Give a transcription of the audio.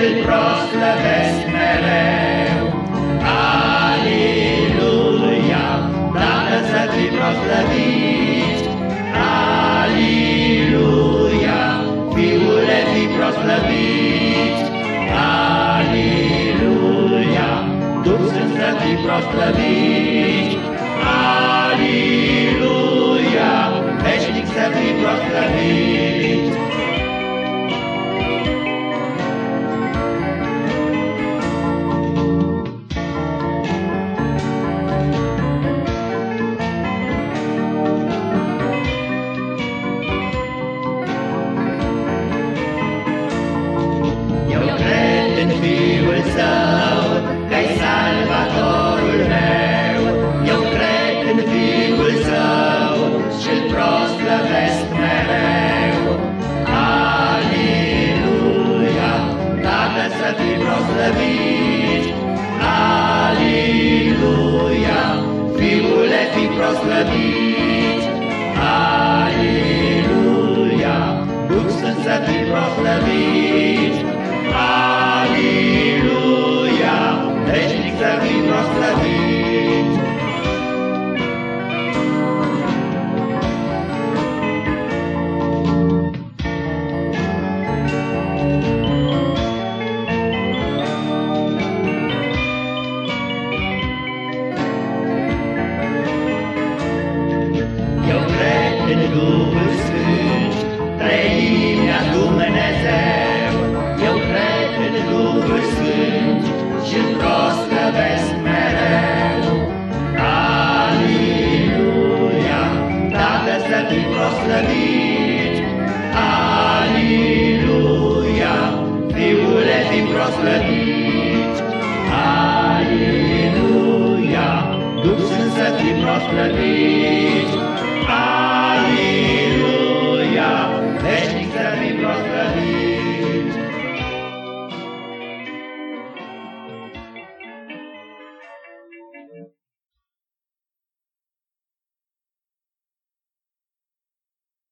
și-l proslăvesc mereu. Aliluia, Dacă să fii proslăvit, Aliluia, Fiule fii proslăvit, Aliluia, Duh Sfânt să fii proslăvit. Proslăvit. Aleluia, Fiule fi proslăvit. Aleluia, Duh Sfânt să fii proslăvit. Duhul Sfânt, trăimea Dumnezeu. Eu cred în Duhul Sfânt și-L proslăvesc mereu. Aleluia, Tată să fii proslăvit. Aleluia, Fiule fi proslăvit. Aleluia, Duh Sfânt să fii proslăvit. Aleluia. caminho.